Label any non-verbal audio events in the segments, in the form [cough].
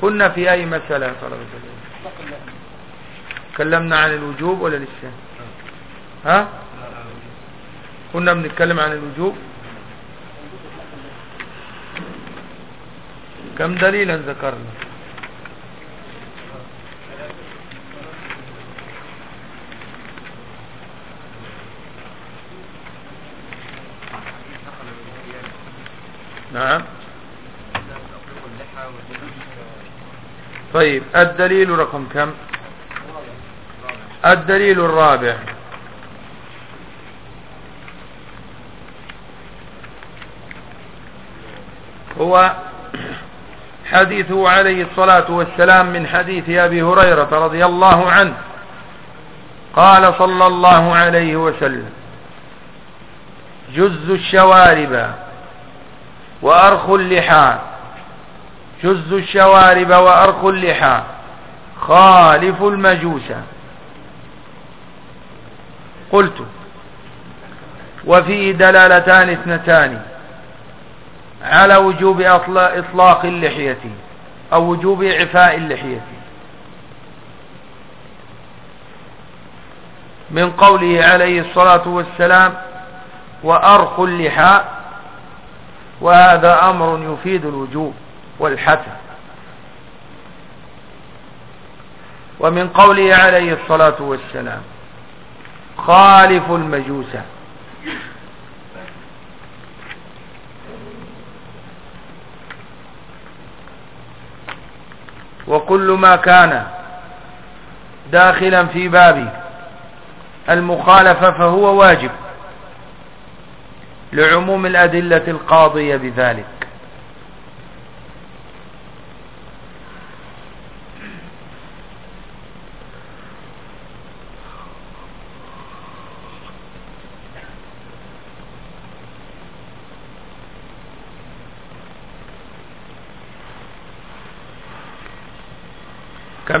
كنا في أي مسألة يا طلبة تكلمنا عن الوجوب ولا لسه؟ ها؟ كنا بنتكلم عن الوجوب؟ كم دليلا ذكرنا؟ نعم؟ طيب الدليل رقم كم؟ الدليل الرابع. هو حديثه عليه الصلاة والسلام من حديث أبي هريرة رضي الله عنه. قال صلى الله عليه وسلم جز الشوارب وأرخ اللحى جز الشوارب وأرخ اللحى خالف المجوس. قلت وفيه دلالتان اثنتان على وجوب إطلاق اللحية أو وجوب إعفاء اللحية. من قوله عليه الصلاة والسلام وأرخ اللحى وهذا أمر يفيد الوجوب. والحتم ومن قوله عليه الصلاة والسلام خالف المجوس. وكل ما كان داخلا في باب المخالفة فهو واجب لعموم الأدلة القاضية بذلك.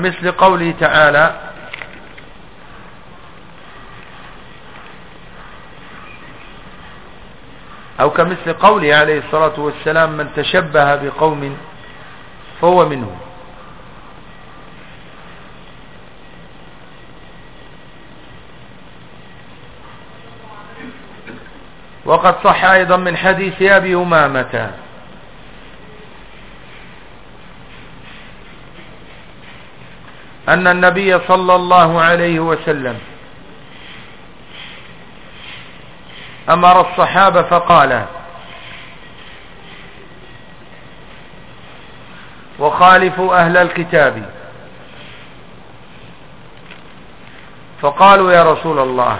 كمثل قوله تعالى أو كمثل قوله عليه الصلاة والسلام من تشبه بقوم فهو منهم. وقد صح أيضا من حديث أبي أمامة أن النبي صلى الله عليه وسلم أمر الصحابة فقال وخالفوا أهل الكتاب. فقالوا يا رسول الله.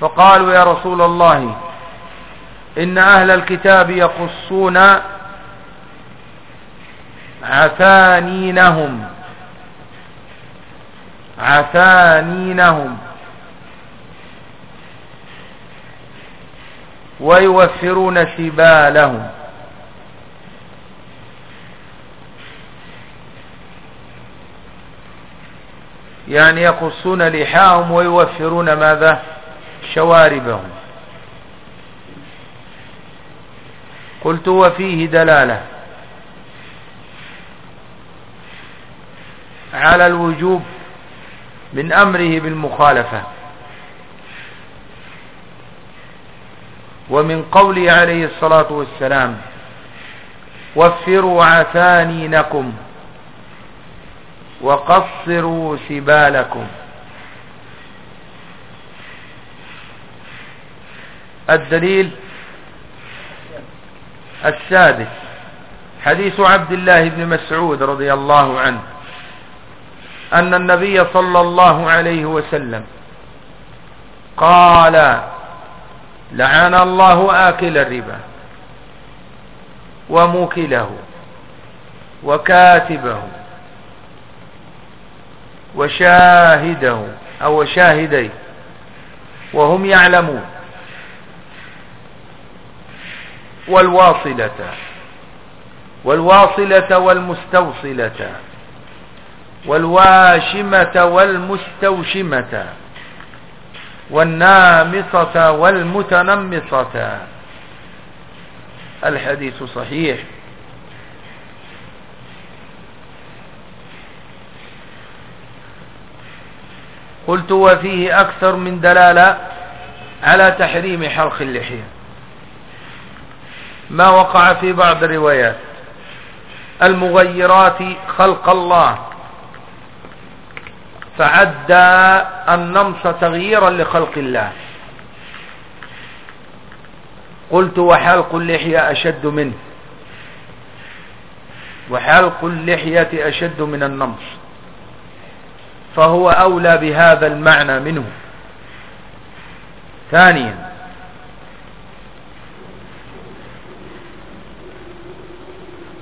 فقالوا يا رسول الله إن أهل الكتاب يقصون عثانينهم. عثانينهم. ويوفرون سبالهم يعني يقصون لحاهم ويوفرون ماذا؟ شواربهم. قلت وفيه دلالة. على الوجوب من أمره بالمخالفة. ومن قوله عليه الصلاة والسلام وفروا عثانينكم وقصروا سبالكم الدليل السادس حديث عبد الله بن مسعود رضي الله عنه. أن النبي صلى الله عليه وسلم قال لعن الله آكل الربا وموكله وكاتبه وشاهده أو شاهديه وهم يعلمون. والواصلة والواصلة والمستوصلة. والواشمة والمستوشمة والنامصة والمتنمصة. الحديث صحيح. قلت وفيه أكثر من دلالة على تحريم حلق اللحية. ما وقع في بعض الروايات. المغيرات خلق الله. فعدى النمص تغييرا لخلق الله. قلت وحلق اللحية أشد منه. وحلق اللحية أشد من النمص. فهو أولى بهذا المعنى منه. ثانيا.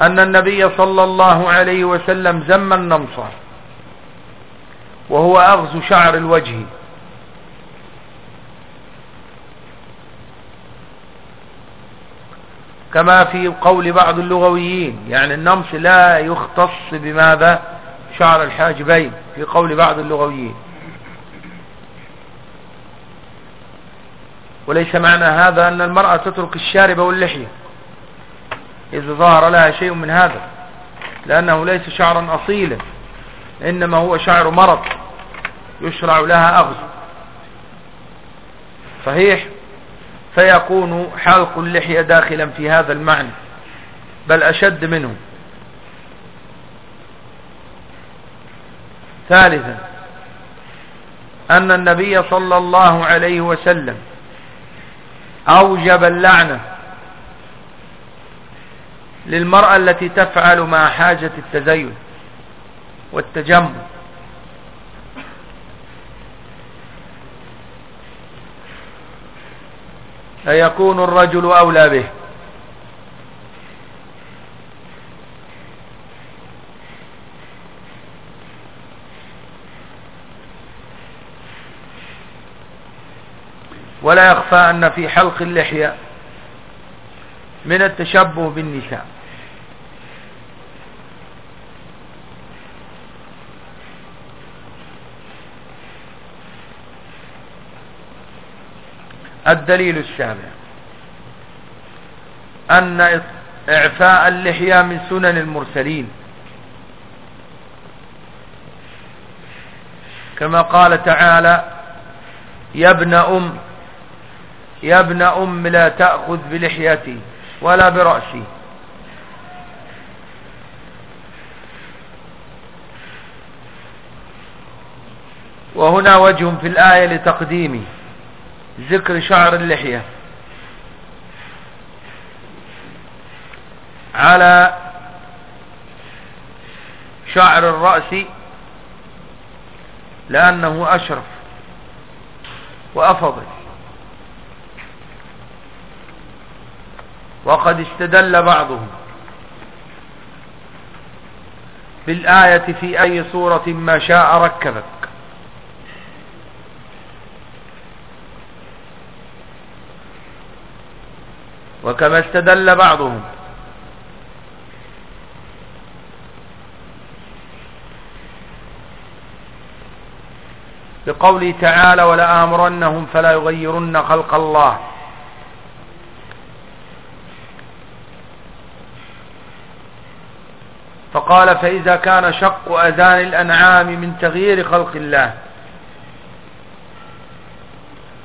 أن النبي صلى الله عليه وسلم زم النمص. وهو أغز شعر الوجه. كما في قول بعض اللغويين يعني النمص لا يختص بماذا؟ شعر الحاجبين في قول بعض اللغويين. وليس معنى هذا أن المرأة تترك الشارب واللحية. إذا ظهر لها شيء من هذا لأنه ليس شعرا أصيلا إنما هو شعر مرض. يشرع لها أغز صحيح؟ فيكون حلق اللحية داخلا في هذا المعنى بل أشد منه. ثالثا أن النبي صلى الله عليه وسلم أوجب اللعنة للمرأة التي تفعل مع حاجة التزين والتجمل فيكون الرجل أولى به؟ ولا يخفى أن في حلق اللحية من التشبه بالنساء. الدليل السابع أن إعفاء اللحية من سنن المرسلين. كما قال تعالى يا ابن أم يا ابن أم لا تأخذ بلحيتي ولا برأسي. وهنا وجه في الآية لتقديم ذكر شعر اللحية. على شعر الرأس لأنه أشرف وأفضل. وقد استدل بعضهم بالآية في أي صورة ما شاء ركبك وكما استدل بعضهم. بقوله تعالى ولآمرنهم فلا يغيرن خلق الله. فقال فإذا كان شق أذان الأنعام من تغيير خلق الله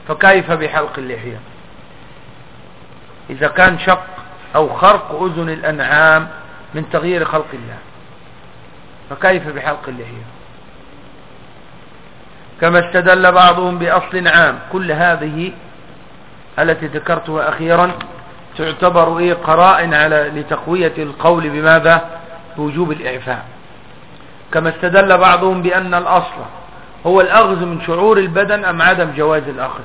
فكيف بحلق اللحية؟ إذا كان شق أو خرق أذن الأنعام من تغيير خلق الله. فكيف بحلق اللحية كما استدل بعضهم بأصل عام كل هذه التي ذكرتها أخيرا تعتبر إيه قرائن على لتقوية القول بماذا؟ بوجوب الإعفاء. كما استدل بعضهم بأن الأصل هو الأغز من شعور البدن أم عدم جواز الأخذ.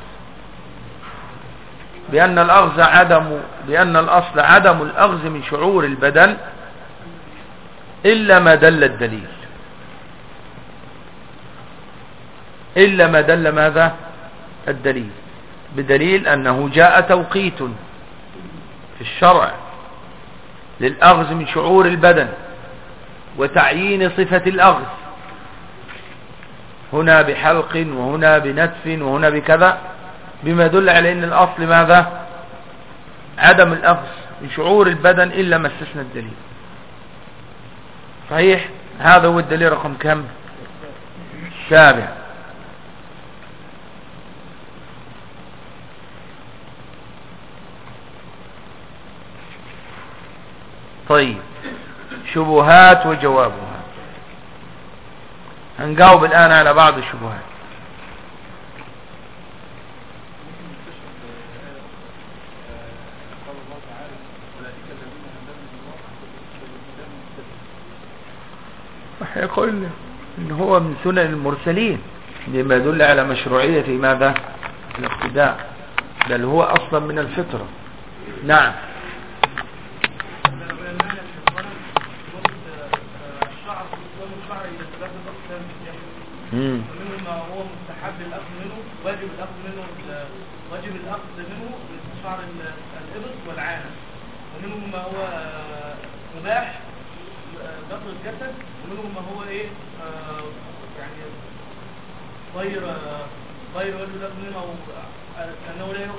بأن الأغز عدم بأن الأصل عدم الأغز من شعور البدن إلا ما دل الدليل. إلا ما دل ماذا؟ الدليل. بدليل أنه جاء توقيت في الشرع للأغز من شعور البدن وتعيين صفة الأغز هنا بحلق وهنا بنتف وهنا بكذا. بما يدل على إن الأصل ماذا؟ عدم الأخذ من شعور البدن إلا ما استثنى الدليل. صحيح؟ هذا هو الدليل رقم كم؟ سابع طيب. شبهات وجوابها. هنجاوب الآن على بعض الشبهات. يقول إن هو من سنن المرسلين لما يدل على مشروعية ماذا؟ الاقتداء بل هو أصلا من الفطرة. نعم. منه ما هو مستحب الأخذ منه واجب الأخذ منه واجب الأخذ منه شعر الإبط والعانة. ومنهم ما هو مباح بطل ومنهم ما هو إيه يعني غير غير الاخذ منه أو لا منه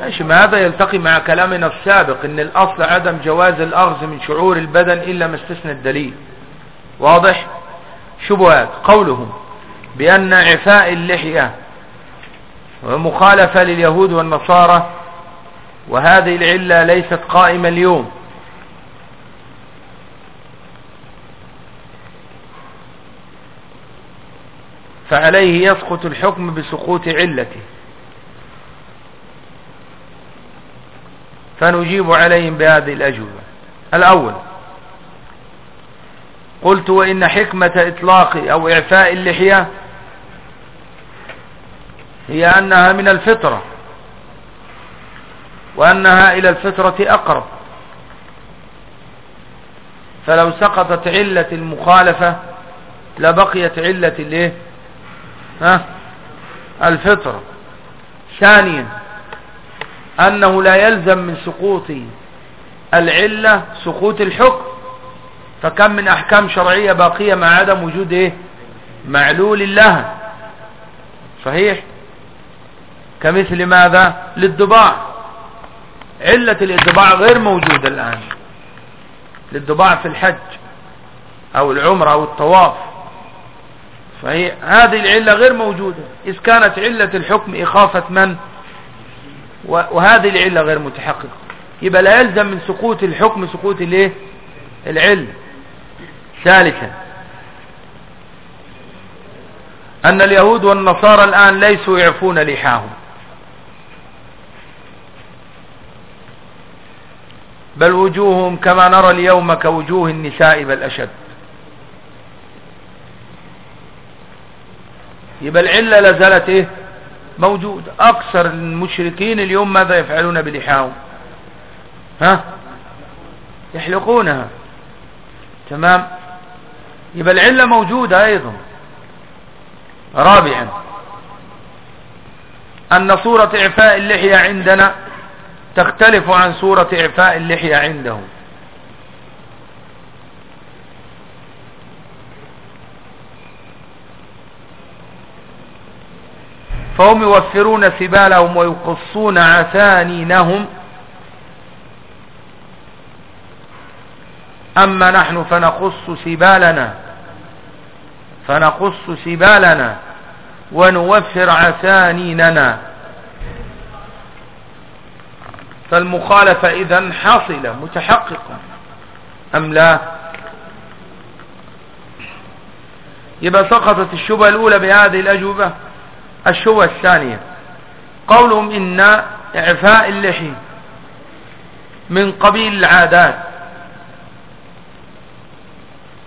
ماشي ما هذا يلتقي مع كلامنا السابق إن الأصل عدم جواز الأخذ من شعور البدن إلا ما استثنى الدليل. واضح؟ شبهات. قولهم بأن عفاء اللحية مخالفة لليهود والنصارى وهذه العلة ليست قائمة اليوم. فعليه يسقط الحكم بسقوط علته. فنجيب عليهم بهذه الأجوبة. الأول قلت وإن حكمة إطلاق أو إعفاء اللحية هي أنها من الفطرة وأنها إلى الفطرة أقرب. فلو سقطت علة المخالفة لبقيت علة الإيه؟ ها؟ الفطرة ثانيا أنه لا يلزم من سقوط العلة سقوط الحكم. فكم من أحكام شرعية باقية مع عدم وجود إيه؟ معلول لها. صحيح؟ كمثل ماذا؟ للضباع. علة الضباع غير موجودة الآن. للضباع في الحج أو العمر أو الطواف. فهي هذه العلة غير موجودة. إذ كانت علة الحكم إخافة من؟ وهذه العلة غير متحققة. يبقى لا يلزم من سقوط الحكم سقوط الإيه؟ العلة ثالثا أن اليهود والنصارى الآن ليسوا يعفون لحاهم. بل وجوههم كما نرى اليوم كوجوه النساء بل أشد. يبقى العلة لازالت إيه؟ موجودة. أكثر المشركين اليوم ماذا يفعلون بلحاهم؟ ها؟ يحلقونها. تمام؟ يبقى العلة موجودة أيضا. رابعا. أن صورة إعفاء اللحية عندنا تختلف عن صورة إعفاء اللحية عنده فهم يوفرون سبالهم ويقصون عثانينهم أما نحن فنقص سبالنا فنقص سبالنا ونوفر عثانيننا فالمخالفة إذا حاصلة متحققة أم لا؟ يبقى سقطت الشبهة الأولى بهذه الأجوبة. الشبهة الثانية. قولهم إن إعفاء اللحي من قبيل العادات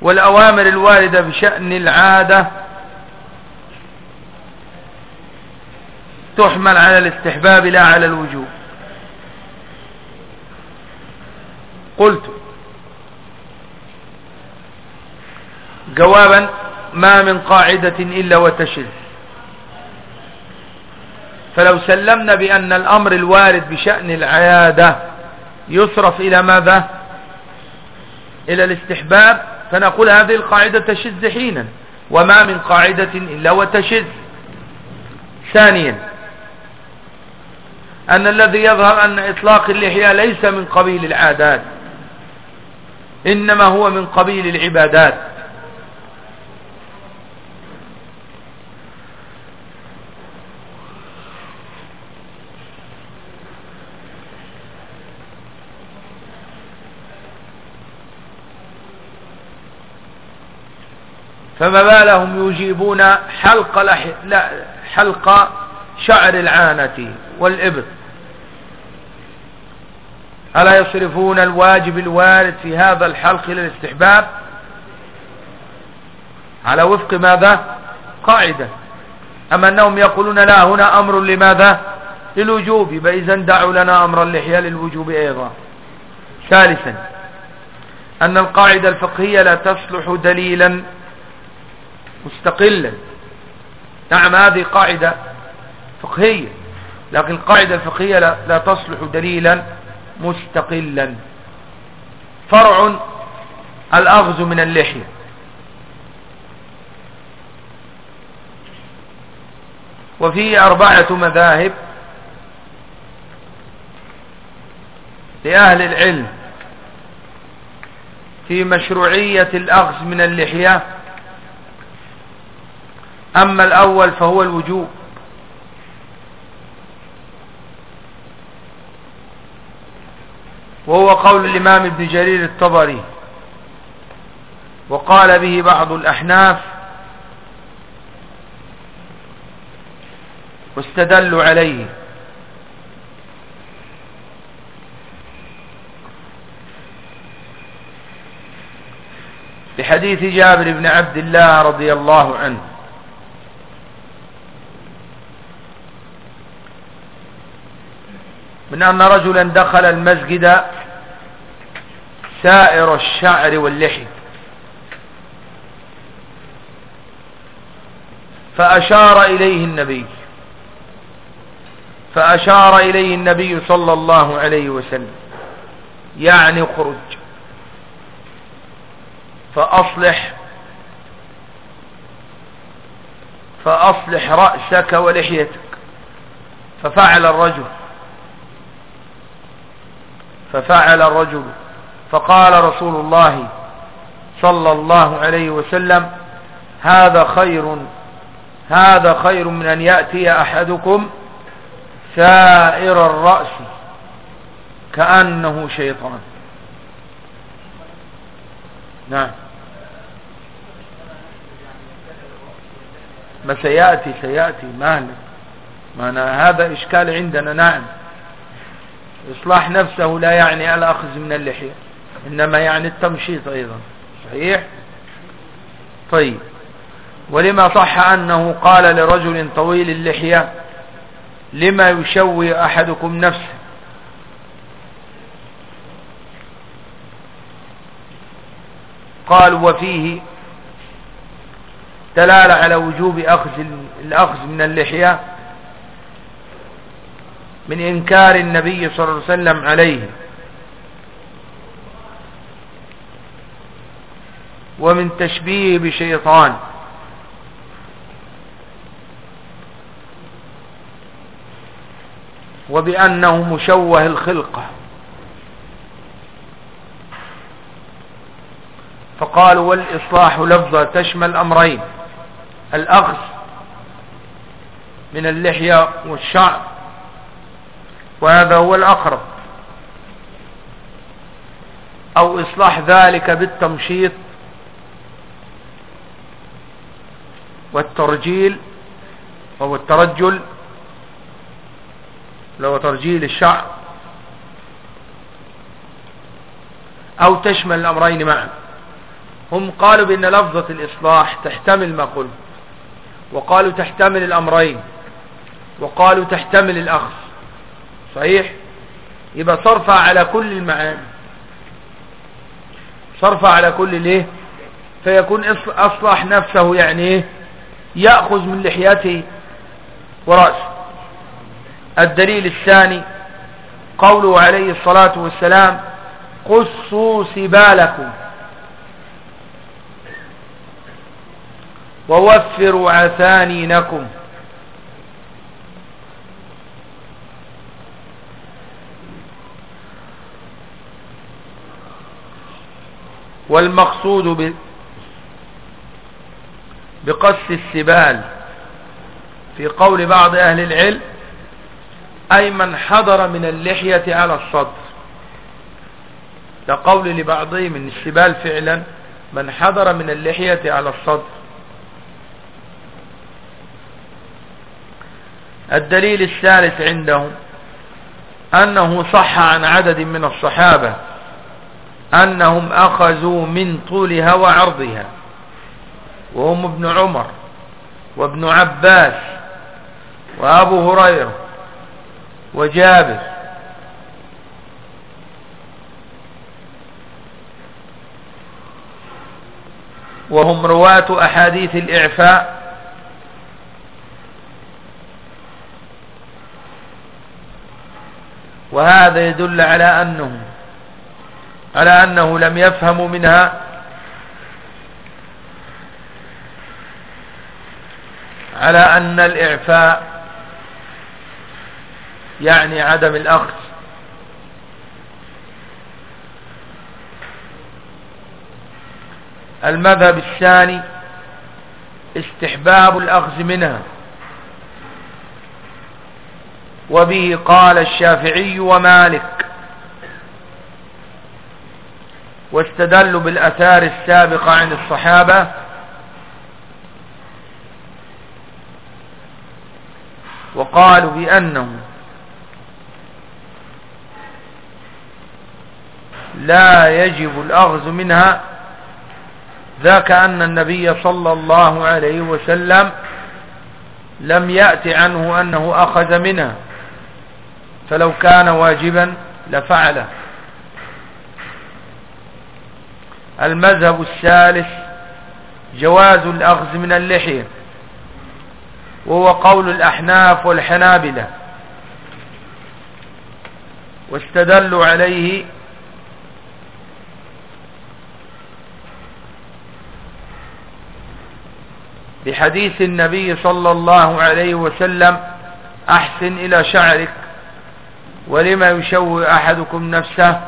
والأوامر الواردة بشأن العادة تحمل على الاستحباب لا على الوجوب. قلت جوابا ما من قاعدة إلا وتشذ فلو سلمنا بأن الأمر الوارد بشأن العيادة يصرف إلى ماذا؟ إلى الاستحباب فنقول هذه القاعدة تشذ حينا وما من قاعدة إلا وتشذ. ثانيا أن الذي يظهر أن إطلاق اللحية ليس من قبيل العادات إنما هو من قبيل العبادات. فما بالهم يجيبون حلق, لح... لا حلق شعر العانة والإبط. ألا يصرفون الواجب الوارد في هذا الحلق إلى الاستحباب على وفق ماذا؟ قاعدة. أما أنهم يقولون لا هنا أمر لماذا؟ للوجوب. فإذا دعوا لنا أمر اللحية للوجوب أيضا. ثالثا أن القاعدة الفقهية لا تصلح دليلا مستقلا نعم هذه قاعدة فقهية لكن القاعدة الفقهية لا, تصلح دليلا مستقلا. فرع الأغز من اللحية. وفيه أربعة مذاهب لأهل العلم. في مشروعية الأغز من اللحية أما الأول فهو الوجوب. وهو قول الإمام ابن جرير الطبري. وقال به بعض الأحناف واستدلوا عليه. بحديث جابر بن عبد الله رضي الله عنه. من أن رجلا دخل المسجد سائر الشعر واللحي. فأشار إليه النبي. فأشار إليه النبي صلى الله عليه وسلم. يعني خرج فأصلح. فأصلح رأسك ولحيتك. ففعل الرجل. ففعل الرجل فقال رسول الله صلى الله عليه وسلم هذا خير هذا خير من أن يأتي أحدكم سائر الرأس كأنه شيطان. نعم. ما سيأتي سيأتي مهلا ما هذا إشكال عندنا نعم. إصلاح نفسه لا يعني الأخذ من اللحية إنما يعني التمشيط أيضا. صحيح؟ طيب. ولما صح أنه قال لرجل طويل اللحية لما يشوي أحدكم نفسه؟ قال وفيه دلالة على وجوب أخذ الأخذ من اللحية من إنكار النبي صلى الله عليه وسلم عليه. ومن تشبيه بشيطان. وبأنه مشوه الخلقة فقالوا والإصلاح لفظة تشمل أمرين الأخذ من اللحية والشعر. وهذا هو الأقرب. أو إصلاح ذلك بالتمشيط والترجيل وهو الترجل لو ترجيل الشعر أو تشمل الأمرين معا. هم قالوا بأن لفظة الإصلاح تحتمل ما قلت وقالوا تحتمل الأمرين وقالوا تحتمل الأخذ. صحيح؟ يبقى صرفها على كل المعاني. صرفها على كل الايه فيكون أصلح نفسه يعني إيه؟ يأخذ من لحيته ورأسه. الدليل الثاني قوله عليه الصلاة والسلام قصوا سبالكم ووفروا عثانينكم والمقصود بقص السبال في قول بعض أهل العلم أي من حضر من اللحية على الصدر. لقول لبعضهم من السبال فعلا من حضر من اللحية على الصدر. الدليل الثالث عندهم أنه صح عن عدد من الصحابة أنهم أخذوا من طولها وعرضها. وهم ابن عمر وابن عباس وأبو هريرة وجابر. وهم رواة أحاديث الإعفاء. وهذا يدل على أنه على أنه لم يفهموا منها. على أن الإعفاء يعني عدم الأخذ. المذهب الثاني استحباب الأخذ منها. وبه قال الشافعي ومالك. واستدلوا بالأثار السابقة عن الصحابة. وقالوا بأنه لا يجب الأخذ منها ذاك أن النبي صلى الله عليه وسلم لم يأت عنه أنه أخذ منها فلو كان واجبا لفعله. المذهب الثالث جواز الأخذ من اللحية وهو قول الأحناف والحنابلة واستدلوا عليه بحديث النبي صلى الله عليه وسلم أحسن إلى شعرك ولما يشوه أحدكم نفسه؟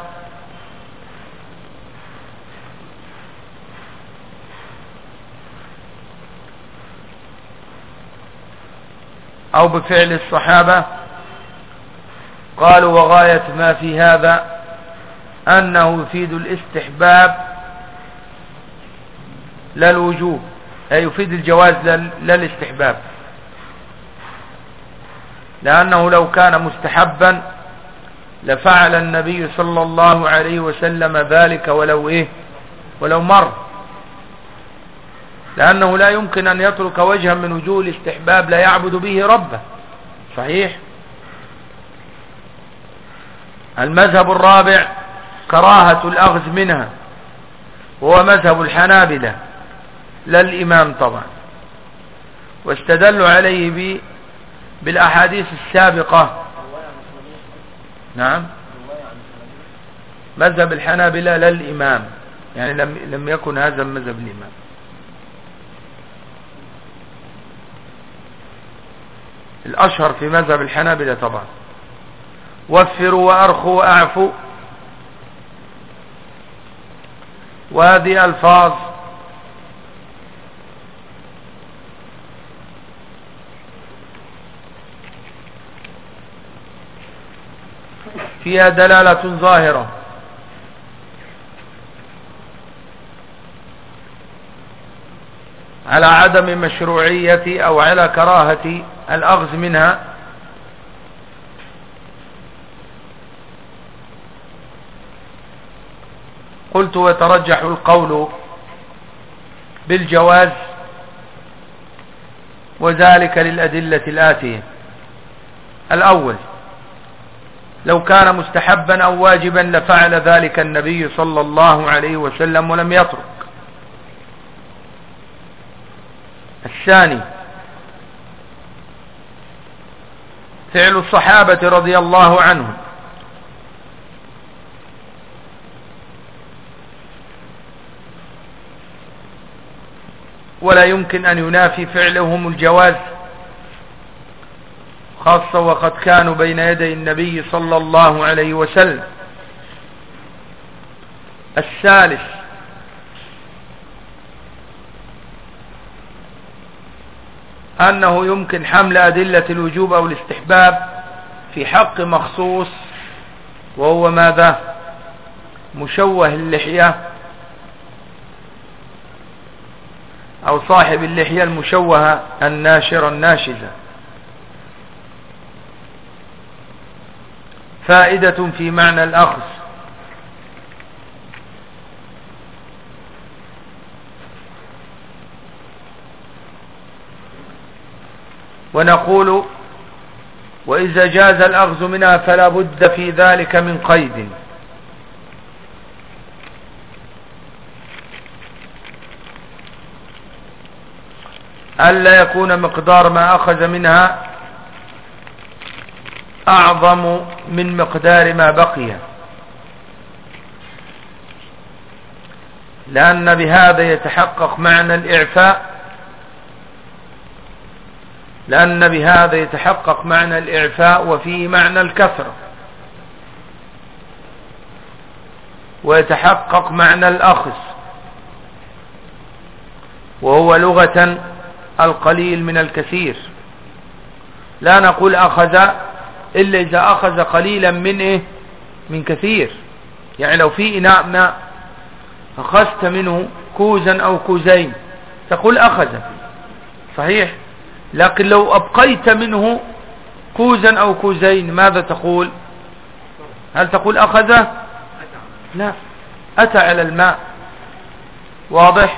أو بفعل الصحابة قالوا وغاية ما في هذا أنه يفيد الاستحباب لا الوجوب أي يفيد الجواز لا الاستحباب لأنه لو كان مستحبا لفعل النبي صلى الله عليه وسلم ذلك ولو إيه؟ ولو مر. لأنه لا يمكن أن يترك وجها من وجوه الاستحباب لا يعبد به ربه. صحيح؟ المذهب الرابع كراهة الأخذ منها هو مذهب الحنابلة لا الإمام طبعا. واستدلوا عليه بالأحاديث السابقة. نعم. مذهب الحنابلة لا الإمام يعني لم, لم يكن هذا مذهب الإمام. الأشهر في مذهب الحنابلة طبعا. وفروا وأرخوا وأعفوا. وهذه ألفاظ فيها دلالة ظاهرة. على عدم مشروعية أو على كراهة الأخذ منها قلت وترجح القول بالجواز وذلك للأدلة الآتية. الأول لو كان مستحبا أو واجبا لفعل ذلك النبي صلى الله عليه وسلم ولم يترك. الثاني فعل الصحابة رضي الله عنهم. ولا يمكن أن ينافي فعلهم الجواز خاصة وقد كانوا بين يدي النبي صلى الله عليه وسلم. الثالث أنه يمكن حمل أدلة الوجوب أو الاستحباب في حق مخصوص وهو ماذا؟ مشوه اللحية أو صاحب اللحية المشوهة الناشرة الناشزة. فائدة في معنى الأخذ. ونقول وإذا جاز الأخذ منها فلا بد في ذلك من قيد. ألا يكون مقدار ما أخذ منها أعظم من مقدار ما بقي. لأن بهذا يتحقق معنى الإعفاء لأن بهذا يتحقق معنى الإعفاء وفيه معنى الكثرة ويتحقق معنى الأخذ. وهو لغة القليل من الكثير. لا نقول أخذ إلا إذا أخذ قليلا من إيه؟ من كثير. يعني لو في إناء ماء أخذت منه كوزا أو كوزين تقول أخذ. صحيح؟ لكن لو أبقيت منه كوزا أو كوزين ماذا تقول؟ هل تقول أخذ لا. أتى على الماء. واضح؟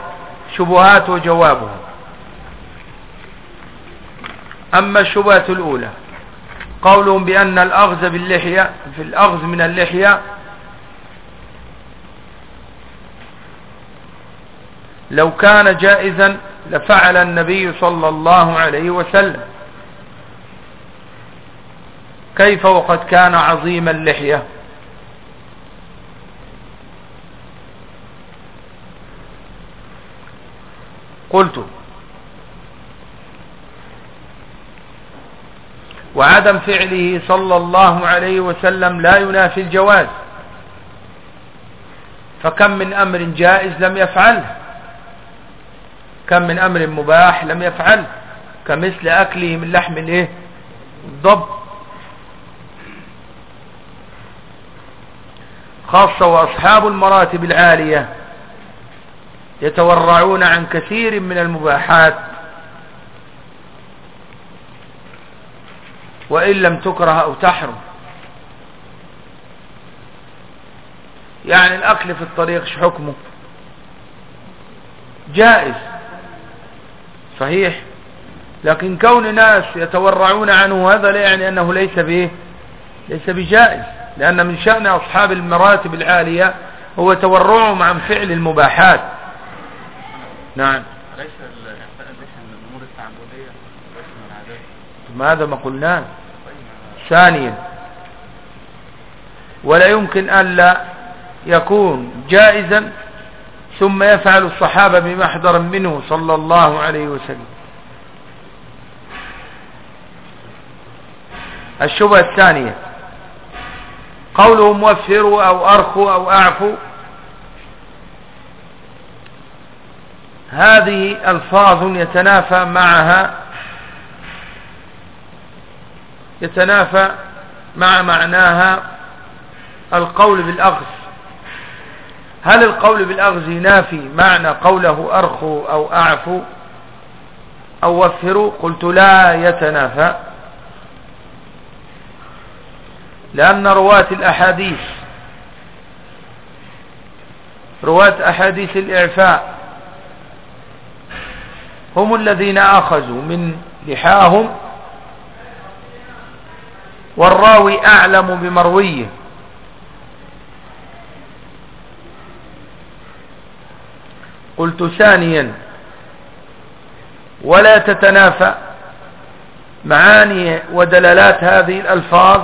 شبهات وجوابها أما الشبهة الأولى قولهم بأن الأغز باللحية في الأغز من اللحية لو كان جائزا لفعل النبي صلى الله عليه وسلم. كيف وقد كان عظيم اللحية؟ قلت وعدم فعله صلى الله عليه وسلم لا ينافي الجواز. فكم من أمر جائز لم يفعله. كم من أمر مباح لم يفعله كمثل أكله من لحم الايه الضب خاصة وأصحاب المراتب العالية يتورعون عن كثير من المباحات. وإن لم تكره أو تحرم. يعني الأكل في الطريق شو حكمه؟ جائز. صحيح. لكن كون ناس يتورعون عنه هذا لا يعني أنه ليس به ليس بجائز. لأن من شأن أصحاب المراتب العالية هو تورعهم عن فعل المباحات. نعم. ليس الأمور التعبدية ماذا ما قلناه ثانيا ولا يمكن ألا يكون جائزا ثم يفعل الصحابة بمحضر منه صلى الله عليه وسلم. الشبهة الثانية. قولهم وفروا أو أرخوا أو أعفوا. هذه ألفاظ يتنافى معها يتنافى مع معناها القول بالأخذ هل القول بالأخذ ينافي معنى قوله أرخوا أو أعفوا أو وفروا قلت لا يتنافى. لأن رواة الأحاديث رواة أحاديث الإعفاء هم الذين أخذوا من لحاهم والراوي أعلم بمرويه. قلت ثانيا ولا تتنافى. معاني ودلالات هذه الألفاظ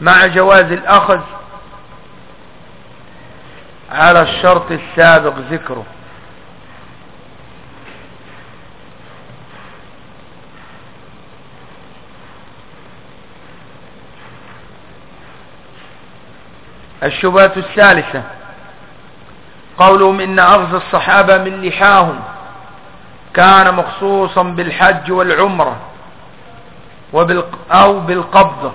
مع جواز الأخذ على الشرط السابق ذكره. الشبهة الثالثة قولهم إن أغز الصحابة من لحاهم كان مخصوصا بالحج والعمرة وبالق أو بالقبضة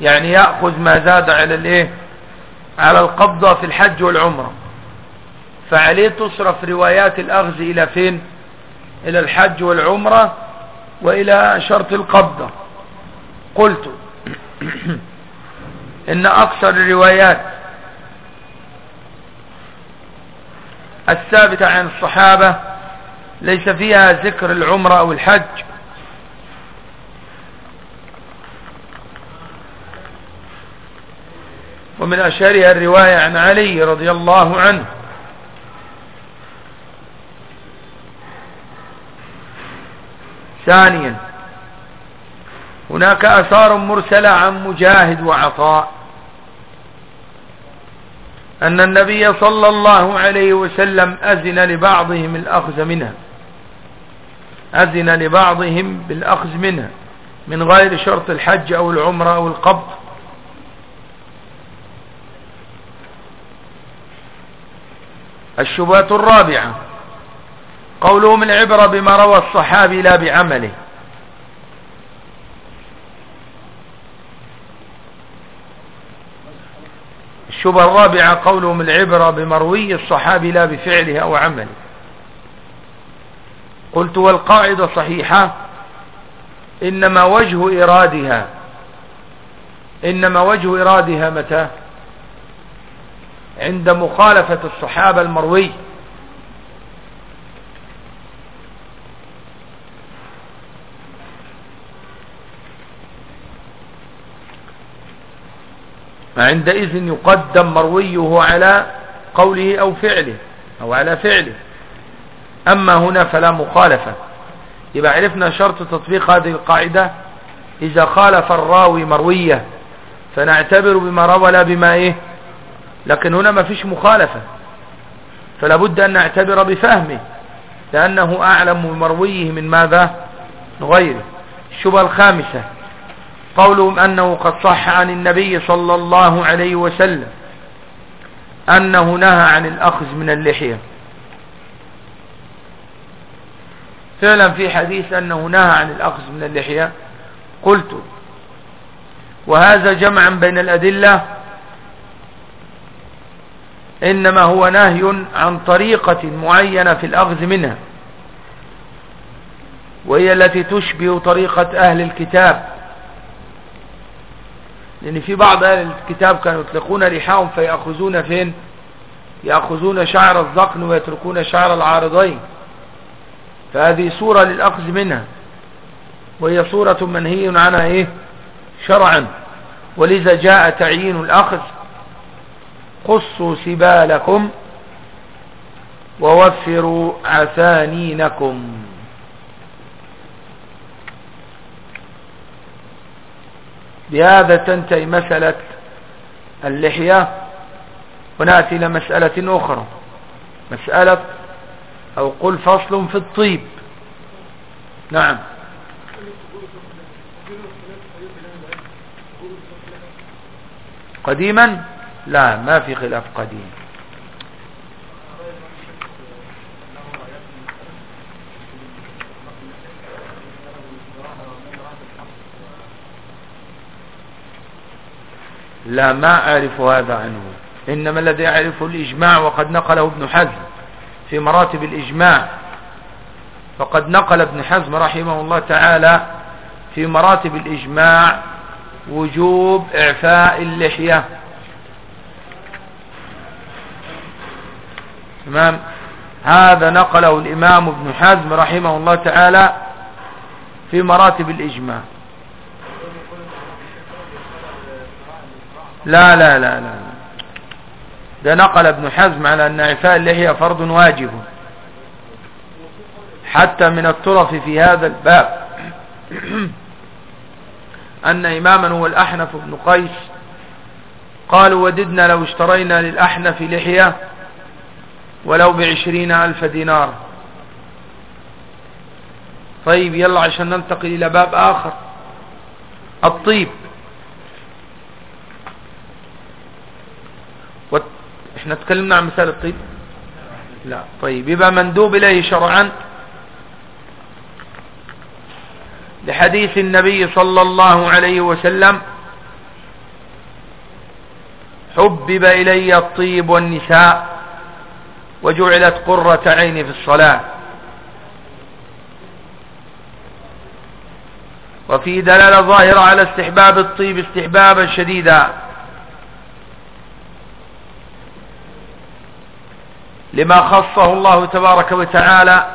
يعني يأخذ ما زاد على الإيه؟ على القبضة في الحج والعمرة. فعليه تصرف روايات الأخذ إلى فين؟ إلى الحج والعمرة وإلى شرط القبضة. قلت [coughs] إن أكثر الروايات الثابتة عن الصحابة ليس فيها ذكر العمرة أو الحج. ومن أشهرها الرواية عن علي رضي الله عنه. ثانيا هناك أثار مرسلة عن مجاهد وعطاء. أن النبي صلى الله عليه وسلم أذن لبعضهم الأخذ منها. أذن لبعضهم بالأخذ منها. من غير شرط الحج أو العمرة أو القبض. الشبهة الرابعة. قولهم العبرة بما روى الصحابي لا بعمله. الشبهة الرابعة قولهم العبرة بمروي الصحابي لا بفعله أو عمله. قلت والقاعدة صحيحة إنما وجه إرادها. إنما وجه إرادها متى؟ عند مخالفة الصحابة المروي. فعندئذ يقدم مرويه على قوله أو فعله أو على فعله. أما هنا فلا مخالفة. يبقى عرفنا شرط تطبيق هذه القاعدة إذا خالف الراوي مروية فنعتبر بما روى لا بما إيه لكن هنا ما فيش مخالفة. فلا بد أن نعتبر بفهمه لأنه أعلم بمرويه من ماذا؟ غيره. الشبهة الخامسة قولهم أنه قد صح عن النبي صلى الله عليه وسلم أنه نهى عن الأخذ من اللحية. فعلا في حديث أنه نهى عن الأخذ من اللحية قلت وهذا جمعا بين الأدلة إنما هو نهي عن طريقة معينة في الأخذ منها وهي التي تشبه طريقة أهل الكتاب. لأن في بعض أهل الكتاب كانوا يطلقون ريحهم فيأخذون فين؟ يأخذون شعر الذقن ويتركون شعر العارضين. فهذه صورة للأخذ منها. وهي صورة منهي عنها إيه؟ شرعا. ولذا جاء تعيين الأخذ قصوا سبالكم ووفروا عثانينكم. بهذا تنتهي مسألة اللحية. ونأتي إلى مسألة أخرى. مسألة أو قل فصل في الطيب. نعم. قديما؟ لا ما في خلاف قديم. لا ما أعرف هذا عنه. إنما الذي أعرفه الإجماع وقد نقله ابن حزم في مراتب الإجماع. فقد نقل ابن حزم رحمه الله تعالى في مراتب الإجماع وجوب إعفاء اللحية. تمام؟ هذا نقله الإمام ابن حزم رحمه الله تعالى في مراتب الإجماع. لا لا لا لا. ده نقل ابن حزم على أن إعفاء اللحية فرض واجب. حتى من الطرف في هذا الباب. [clears throat] أن إماما هو الأحنف بن قيس. قالوا وددنا لو اشترينا للأحنف لحية ولو بعشرين ألف دينار. طيب يلا عشان ننتقل إلى باب آخر. الطيب. إحنا تكلمنا عن مثال الطيب؟ لا. طيب يبقى مندوب إليه شرعا لحديث النبي صلى الله عليه وسلم حبب إلي الطيب والنساء وجعلت قرة عيني في الصلاة. وفي دلالة ظاهرة على استحباب الطيب استحبابا شديدا. لما خصه الله تبارك وتعالى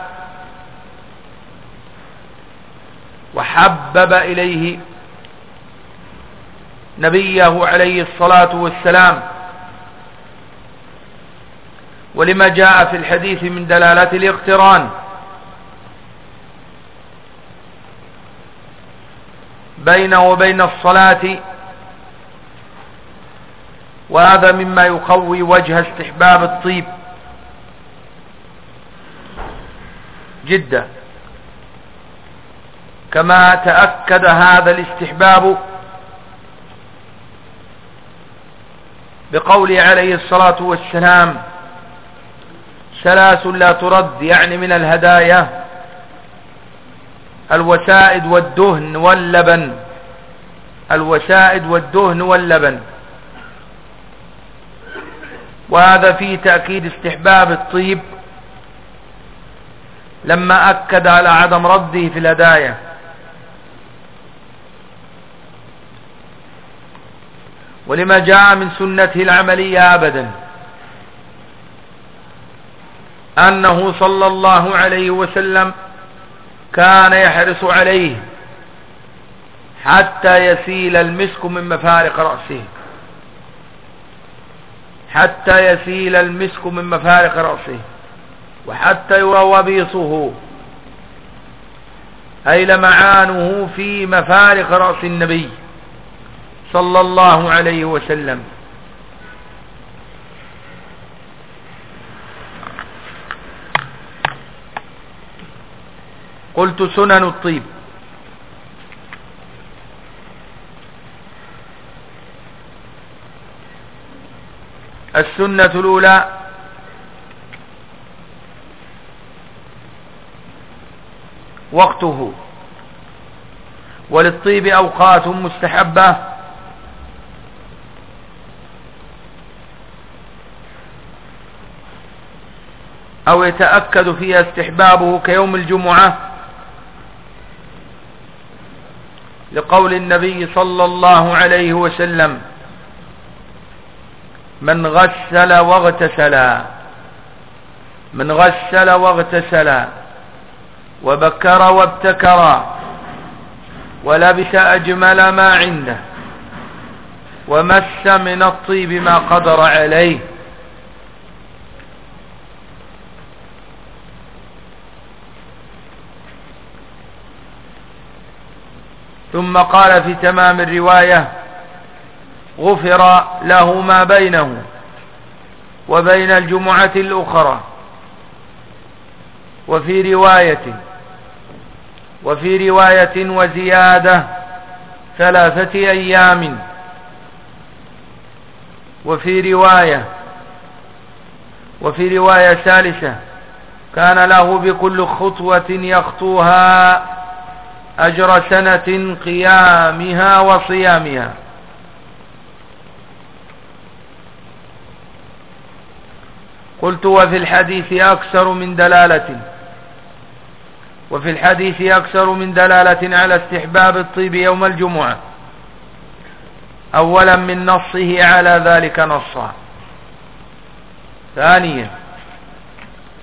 وحبب إليه نبيه عليه الصلاة والسلام. ولما جاء في الحديث من دلالات الاقتران. بينه وبين الصلاة. وهذا مما يقوي وجه استحباب الطيب. جدا كما تأكد هذا الاستحباب بقوله عليه الصلاة والسلام ثلاث لا ترد يعني من الهدايا الوسائد والدهن واللبن. الوسائد والدهن واللبن. وهذا فيه تأكيد استحباب الطيب. لما أكد على عدم رده في الهدايا. ولما جاء من سنته العملية أبدا. أنه صلى الله عليه وسلم كان يحرص عليه حتى يسيل المسك من مفارق رأسه. حتى يسيل المسك من مفارق رأسه. وحتى يرى أي لمعانه في مفارق رأس النبي صلى الله عليه وسلم. قلت سنن الطيب. السنة الأولى وقته. وللطيب أوقات مستحبة. أو يتأكد فيها استحبابه كيوم الجمعة. لقول النبي صلى الله عليه وسلم من غسل واغتسل من غسل واغتسل وبكر وابتكر ولبس أجمل ما عنده ومس من الطيب ما قدر عليه ثم قال في تمام الرواية غفر له ما بينه وبين الجمعة الأخرى وفي رواية وفي رواية وزيادة ثلاثة أيام. وفي رواية وفي رواية ثالثة كان له بكل خطوة يخطوها أجر سنة قيامها وصيامها. قلت وفي الحديث أكثر من دلالة. وفي الحديث أكثر من دلالة على استحباب الطيب يوم الجمعة. أولا من نصه على ذلك نصا. ثانيا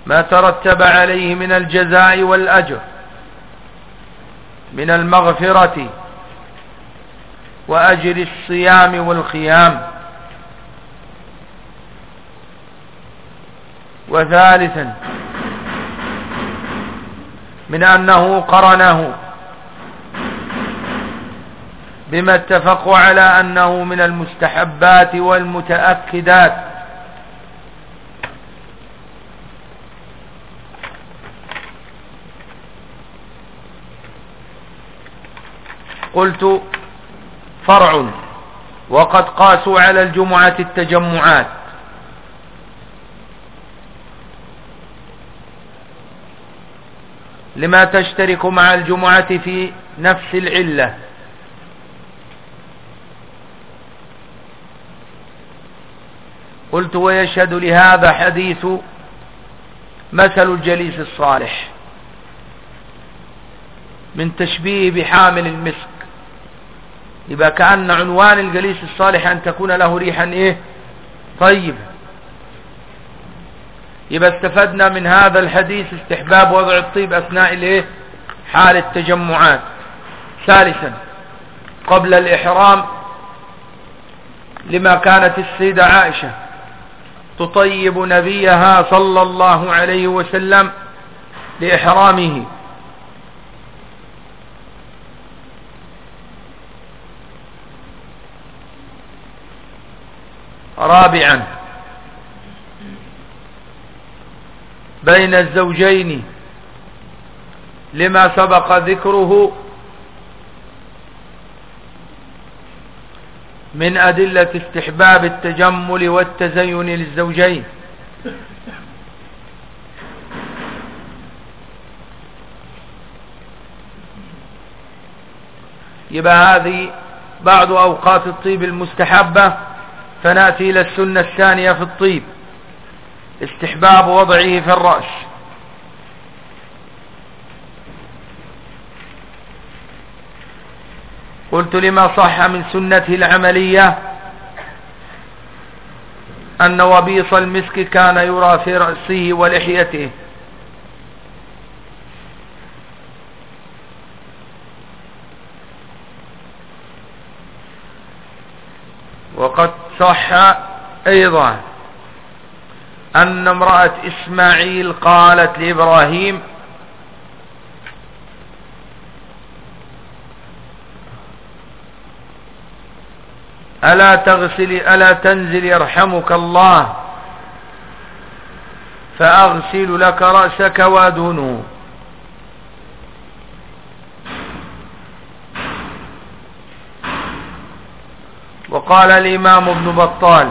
ما ترتب عليه من الجزاء والأجر من المغفرة وأجر الصيام والقيام وثالثا من أنه قرنه بما اتفقوا على أنه من المستحبات والمتأكدات. قلت فرع وقد قاسوا على الجمعة التجمعات. لما تشترك مع الجمعة في نفس العلة. قلت ويشهد لهذا حديث مثل الجليس الصالح من تشبيه بحامل المسك. يبقى كأن عنوان الجليس الصالح أن تكون له ريحا إيه؟ طيب. يبقى استفدنا من هذا الحديث استحباب وضع الطيب أثناء الإيه؟ حال التجمعات. ثالثا قبل الإحرام لما كانت السيدة عائشة تطيب نبيها صلى الله عليه وسلم لإحرامه. رابعا بين الزوجين لما سبق ذكره من أدلة استحباب التجمل والتزين للزوجين. يبقى هذه بعض أوقات الطيب المستحبة فنأتي إلى السنة الثانية في الطيب. استحباب وضعه في الرأس. قلت لما صح من سنته العملية أن وبيص المسك كان يرى في رأسه ولحيته. وقد صح أيضا. أن امرأة إسماعيل قالت لإبراهيم ألا تغسل ألا تنزل يرحمك الله فأغسل لك رأسك وادهنه وقال الإمام ابن بطال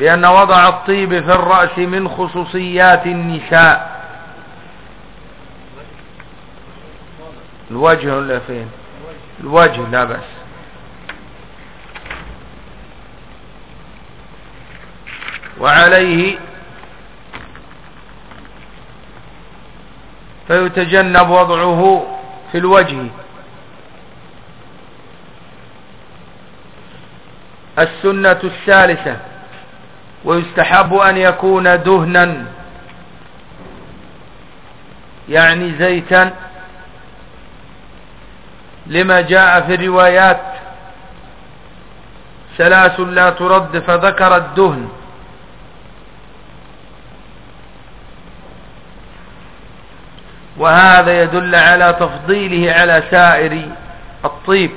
بأن وضع الطيب في الرأس من خصوصيات النساء. الوجه ولا فين؟ الوجه لا بس وعليه فيتجنب وضعه في الوجه. السنة الثالثة. ويستحب أن يكون دهنا يعني زيتا لما جاء في الروايات ثلاث لا ترد فذكر الدهن. وهذا يدل على تفضيله على سائر الطيب.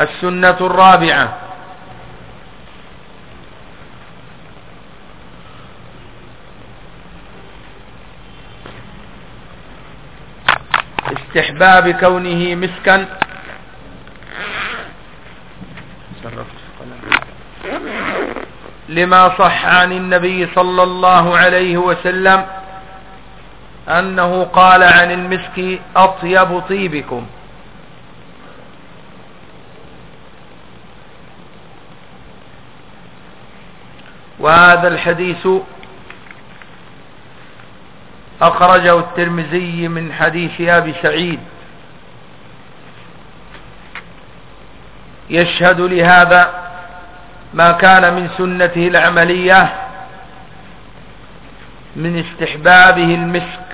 السنة الرابعة. استحباب كونه مسكا لما صح عن النبي صلى الله عليه وسلم أنه قال عن المسك أطيب طيبكم. وهذا الحديث أخرجه الترمذي من حديث أبي سعيد. يشهد لهذا ما كان من سنته العملية من استحبابه المسك.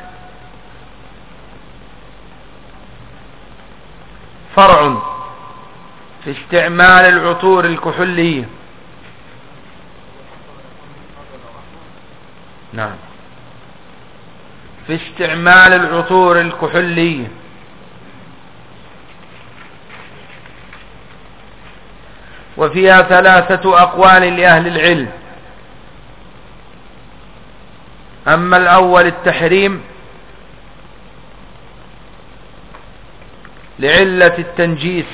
فرع في استعمال العطور الكحولية. نعم. في استعمال العطور الكحولية وفيها ثلاثة أقوال لأهل العلم. أما الأول التحريم لعلة التنجيس.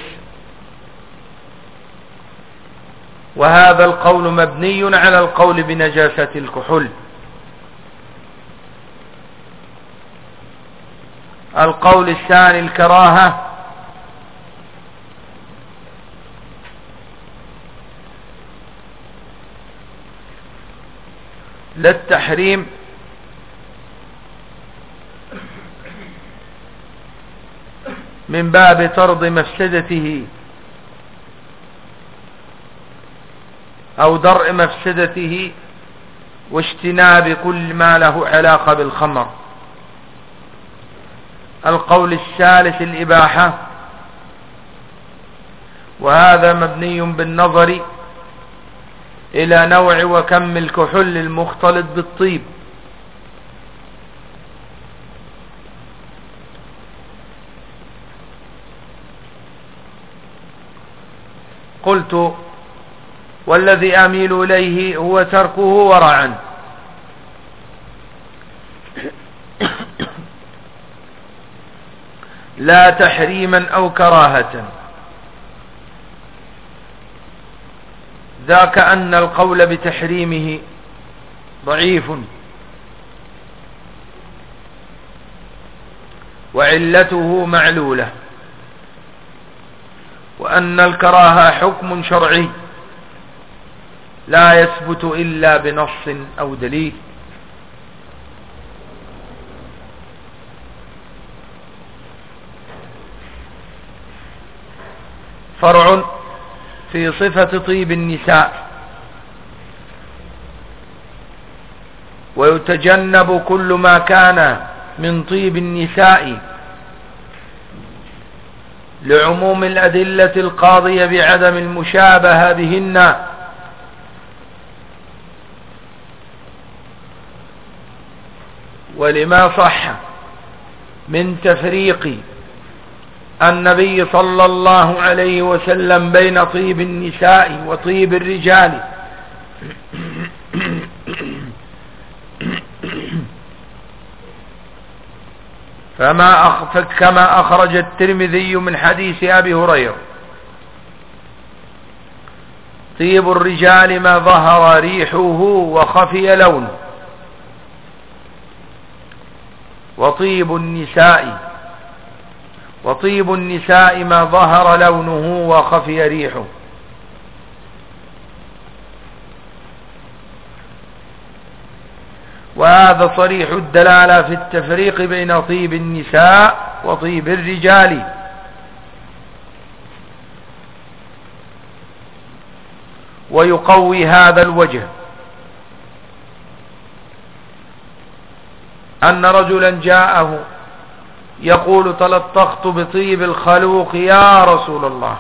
وهذا القول مبني على القول بنجاسة الكحول. القول الثاني الكراهة. للتحريم. من باب طرد مفسدته أو درء مفسدته واجتناب كل ما له علاقة بالخمر. القول الثالث الإباحة. وهذا مبني بالنظر إلى نوع وكم الكحول المختلط بالطيب. قلت والذي أميل إليه هو تركه ورعا لا تحريما أو كراهة. ذاك أن القول بتحريمه ضعيف. وعلته معلولة. وأن الكراهة حكم شرعي. لا يثبت إلا بنص أو دليل. فرع في صفة طيب النساء. ويتجنب كل ما كان من طيب النساء لعموم الأدلة القاضية بعدم المشابهة بهن. ولما صح من تفريق النبي صلى الله عليه وسلم بين طيب النساء وطيب الرجال. فما أخ كما أخرج الترمذي من حديث أبي هريرة. طيب الرجال ما ظهر ريحه وخفي لونه. وطيب النساء وطيب النساء ما ظهر لونه وخفي ريحه. وهذا صريح الدلالة في التفريق بين طيب النساء وطيب الرجال. ويقوي هذا الوجه. أن رجلا جاءه يقول تلطخت بطيب الخلوق يا رسول الله.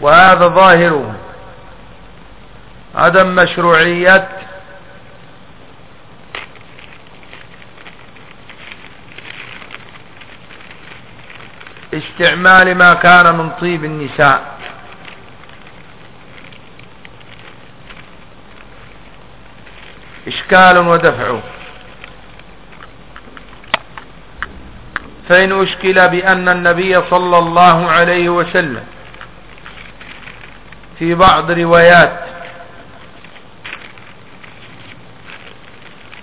وهذا ظاهره عدم مشروعية استعمال ما كان من طيب النساء. إشكال ودفع. فإن أشكل بأن النبي صلى الله عليه وسلم في بعض روايات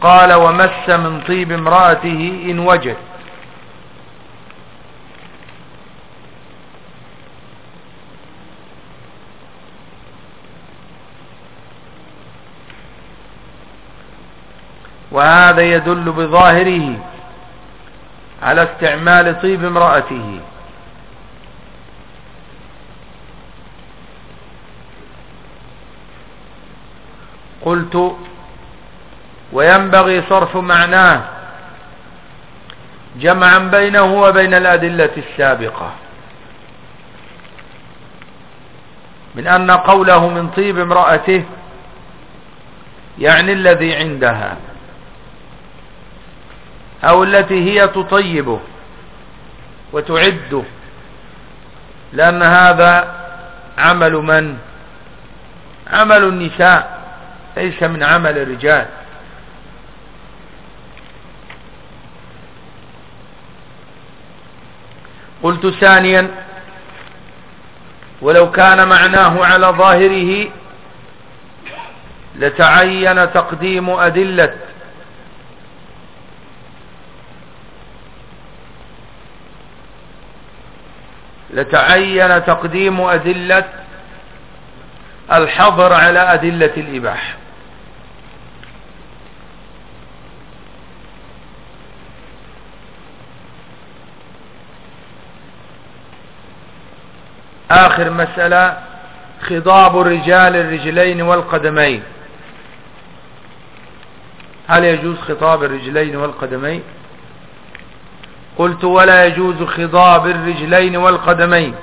قال ومس من طيب امرأته إن وجد. وهذا يدل بظاهره على استعمال طيب امرأته. قلت وينبغي صرف معناه جمعا بينه وبين الأدلة السابقة. من أن قوله من طيب امرأته يعني الذي عندها. أو التي هي تطيبه وتعده لأن هذا عمل من؟ عمل النساء ليس من عمل الرجال. قلت ثانيا ولو كان معناه على ظاهره لتعين تقديم أدلة لتعين تقديم أدلة الحظر على أدلة الإباحة. آخر مسألة خضاب الرجال الرجلين والقدمين. هل يجوز خطاب الرجلين والقدمين؟ قلت ولا يجوز خضاب الرجلين والقدمين.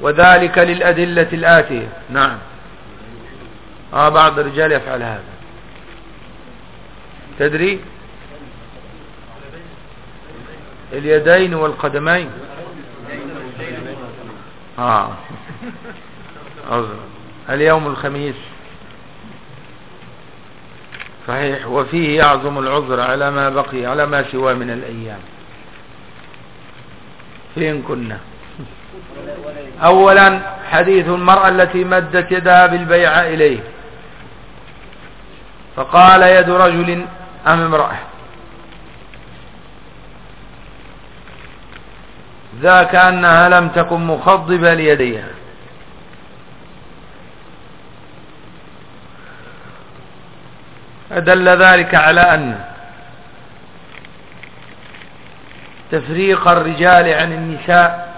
وذلك للأدلة الآتية. نعم. آه بعض الرجال يفعل هذا. تدري؟ اليدين والقدمين. آه. اليوم الخميس. صحيح. وفيه يعظم العذر على ما بقي على ما سوى من الأيام. فين كنا؟ أولا حديث المرأة التي مدت يدها بالبيع إليه. فقال يد رجل أم امرأة؟ ذاك أنها لم تكن مخضبة ليديها. دل ذلك على أن تفريق الرجال عن النساء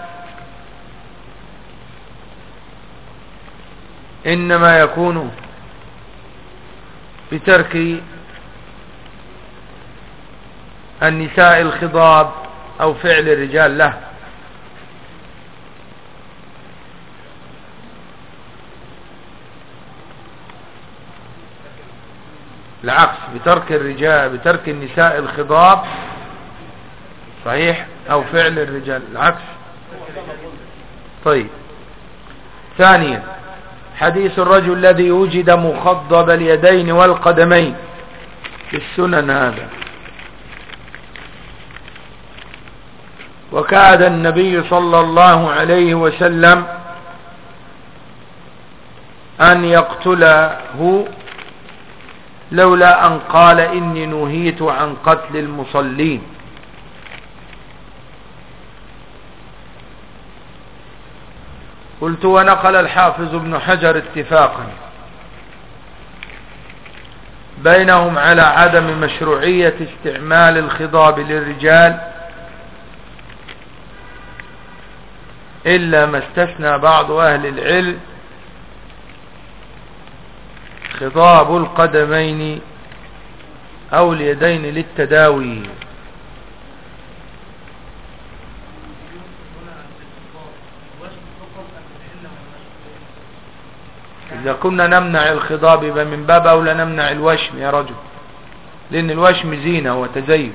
إنما يكون بترك النساء الخضاب أو فعل الرجال له. العكس بترك الرجال بترك النساء الخضاب صحيح؟ أو فعل الرجال العكس. طيب. ثانيا حديث الرجل الذي وجد مخضب اليدين والقدمين. في السنن هذا. وكاد النبي صلى الله عليه وسلم أن يقتله لولا أن قال إني نهيت عن قتل المصلين. قلت ونقل الحافظ ابن حجر اتفاقا بينهم على عدم مشروعية استعمال الخضاب للرجال إلا ما استثنى بعض أهل العلم خضاب القدمين أو اليدين للتداوي. إذا كنا نمنع الخضاب من باب أو لا نمنع الوشم يا رجل لأن الوشم زينة وتزين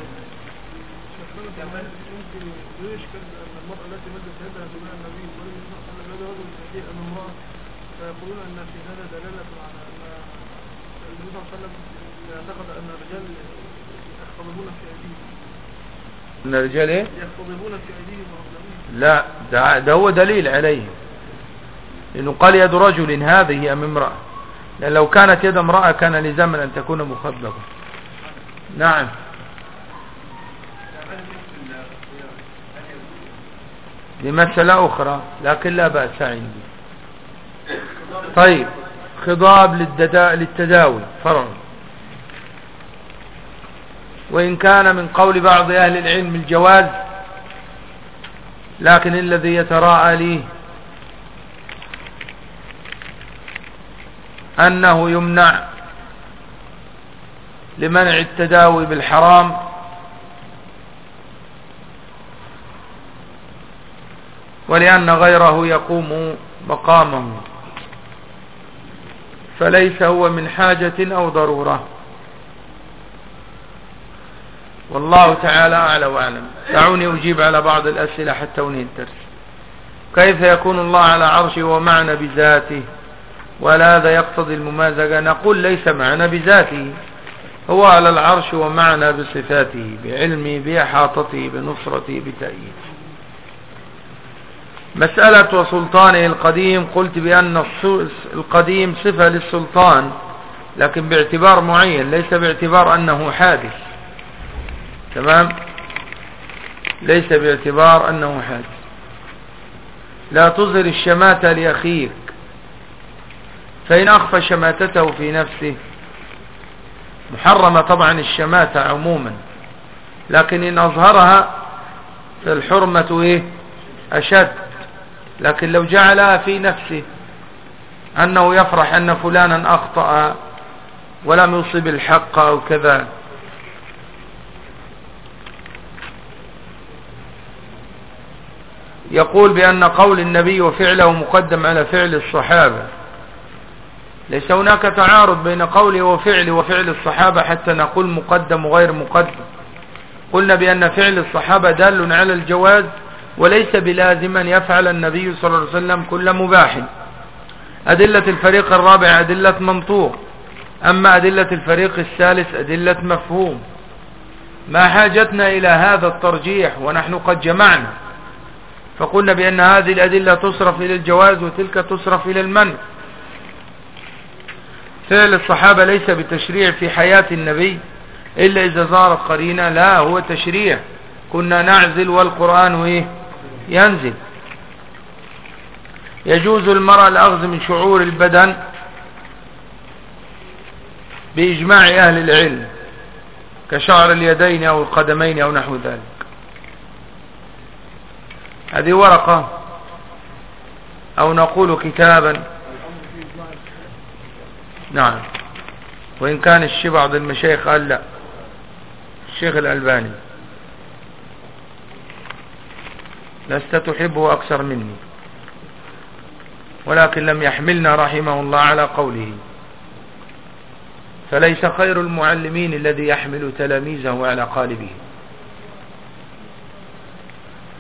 أن الرجال إيه؟ يختضبون في أيديهم لا ده, ده هو دليل عليه. لأنه قال يد رجل هذه أم امرأة؟ لأن لو كانت يد امرأة كان لزاما أن تكون مخضبة. نعم. لمسألة أخرى لكن لا بأس عندي. طيب. خضاب للتداوي فرع وإن كان من قول بعض أهل العلم الجواز لكن الذي يتراءى لي أنه يمنع لمنع التداوي بالحرام ولأن غيره يقوم مقامه. فليس هو من حاجة أو ضرورة. والله تعالى أعلى وأعلم. دعوني أجيب على بعض الأسئلة حتى أنهي الدرس. كيف يكون الله على عرشه ومعنى بذاته؟ ولا هذا يقتضي الممازقة نقول ليس معنى بذاته. هو على العرش ومعنا بصفاته بعلمه بإحاطته بنصرته بتأييده. مسألة وسلطانه القديم قلت بأن القديم صفة للسلطان لكن باعتبار معين ليس باعتبار أنه حادث. تمام؟ ليس باعتبار أنه حادث. لا تظهر الشماتة لأخيك. فإن أخفى شماتته في نفسه محرمة طبعا الشماتة عموما. لكن إن أظهرها فالحرمة إيه؟ أشد. لكن لو جعلها في نفسه أنه يفرح أن فلانا أخطأ ولم يصب الحق أو كذا. يقول بأن قول النبي وفعله مقدم على فعل الصحابة. ليس هناك تعارض بين قوله وفعله وفعل الصحابة حتى نقول مقدم وغير مقدم. قلنا بأن فعل الصحابة دال على الجواز وليس بلازما يفعل النبي صلى الله عليه وسلم كل مباح. أدلة الفريق الرابع أدلة منطوق. أما أدلة الفريق الثالث أدلة مفهوم. ما حاجتنا إلى هذا الترجيح ونحن قد جمعنا. فقلنا بأن هذه الأدلة تصرف إلى الجواز وتلك تصرف إلى المنع. فعل الصحابة ليس بتشريع في حياة النبي إلا إذا ظهرت قرينة. لا هو تشريع. كنا نعزل والقرآن إيه؟ ينزل. يجوز المرأة الأخذ من شعور البدن بإجماع أهل العلم كشعر اليدين أو القدمين أو نحو ذلك. هذه ورقة أو نقول كتابا. نعم. وإن كان الشيء بعض المشايخ قال لا. الشيخ الألباني. لست تحبه أكثر مني. ولكن لم يحملنا رحمه الله على قوله. فليس خير المعلمين الذي يحمل تلاميذه على قالبه.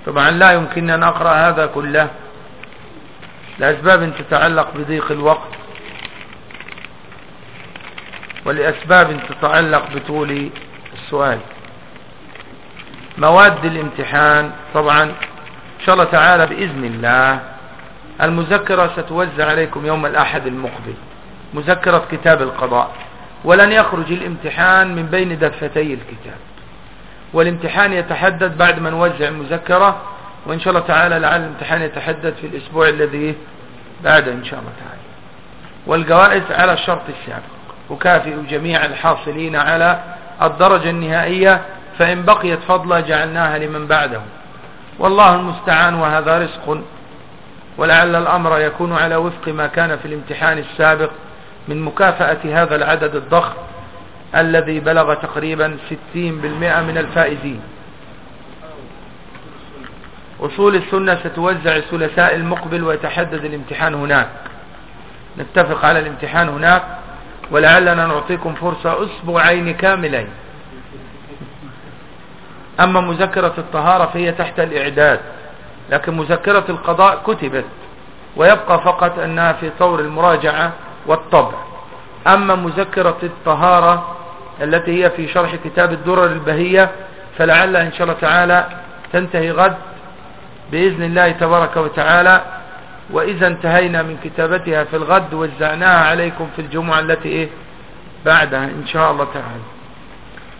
طبعا لا يمكننا نقرأ هذا كله لأسباب تتعلق بضيق الوقت ولأسباب تتعلق بطول السؤال. مواد الامتحان طبعا إن شاء الله تعالى بإذن الله المذكرة ستوزع عليكم يوم الأحد المقبل مذكرة كتاب القضاء ولن يخرج الامتحان من بين دفتي الكتاب والامتحان يتحدد بعد ما نوزع المذكرة وإن شاء الله تعالى لعل الامتحان يتحدد في الأسبوع الذي بعد إن شاء الله تعالى. والجوائز على الشرط السابق أكافئ جميع الحاصلين على الدرجة النهائية فإن بقيت فضلة جعلناها لمن بعده. والله المستعان وهذا رزق. ولعل الأمر يكون على وفق ما كان في الامتحان السابق من مكافأة هذا العدد الضخم الذي بلغ تقريبا 60% من الفائزين. أصول السنة ستوزع الثلاثاء المقبل ويتحدد الامتحان هناك. نتفق على الامتحان هناك. ولعلنا نعطيكم فرصة أسبوعين كاملين. أما مذكرة الطهارة فهي تحت الإعداد لكن مذكرة القضاء كتبت ويبقى فقط أنها في طور المراجعة والطبع. أما مذكرة الطهارة التي هي في شرح كتاب الدرر البهية فلعل إن شاء الله تعالى تنتهي غد بإذن الله تبارك وتعالى. وإذا انتهينا من كتابتها في الغد وزعناها عليكم في الجمعة التي إيه؟ بعدها إن شاء الله تعالى.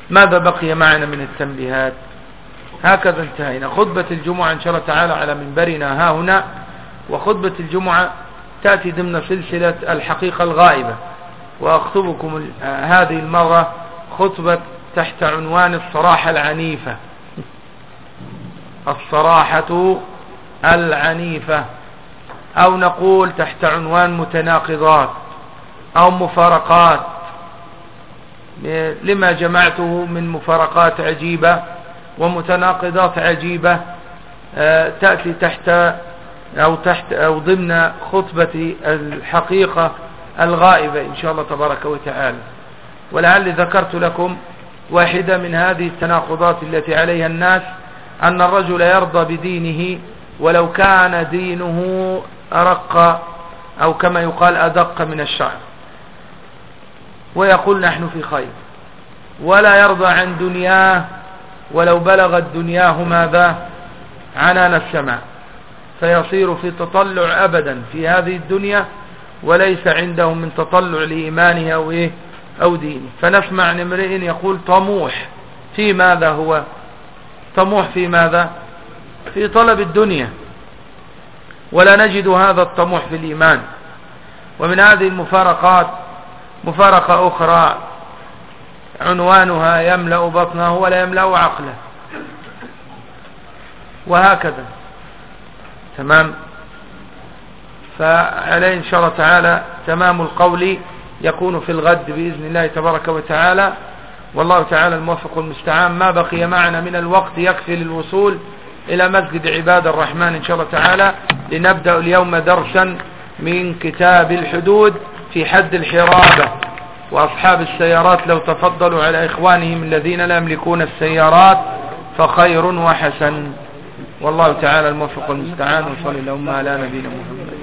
ماذا بقي معنا من التنبيهات؟ هكذا انتهينا. خطبة الجمعة إن شاء الله تعالى على منبرنا ها هنا وخطبة الجمعة تأتي ضمن سلسلة الحقيقة الغائبة. وأخطبكم هذه المرة خطبة تحت عنوان الصراحة العنيفة. الصراحة العنيفة. أو نقول تحت عنوان متناقضات أو مفارقات. لما جمعته من مفارقات عجيبة ومتناقضات عجيبة آه، تأتي تحت أو تحت أو ضمن خطبة الحقيقة الغائبة إن شاء الله تبارك وتعالى. ولعل ذكرت لكم واحدة من هذه التناقضات التي عليها الناس أن الرجل يرضى بدينه ولو كان دينه أرق أو كما يقال أدق من الشعر. ويقول نحن في خير. ولا يرضى عن دنياه ولو بلغت دنياه ماذا عنان السماء فيصير في تطلع أبدا في هذه الدنيا وليس عنده من تطلع لإيمانه أو, إيه؟ أو دينه. فنسمع عن امرئ يقول طموح. في ماذا هو؟ طموح في ماذا؟ في طلب الدنيا. ولا نجد هذا الطموح في الإيمان. ومن هذه المفارقات مفارقة أخرى عنوانها يملأ بطنه ولا يملأ عقله. وهكذا. تمام؟ فعليه إن شاء الله تعالى تمام القول يكون في الغد بإذن الله تبارك وتعالى. والله تعالى الموفق المستعان ما بقي معنا من الوقت يكفي للوصول إلى مسجد عباد الرحمن إن شاء الله تعالى. لنبدأ اليوم درسا من كتاب الحدود في حد الحرابة. وأصحاب السيارات لو تفضلوا على إخوانهم الذين لا يملكون السيارات فخير وحسن. والله تعالى الموفق المستعان وصلي اللهم على نبينا محمد.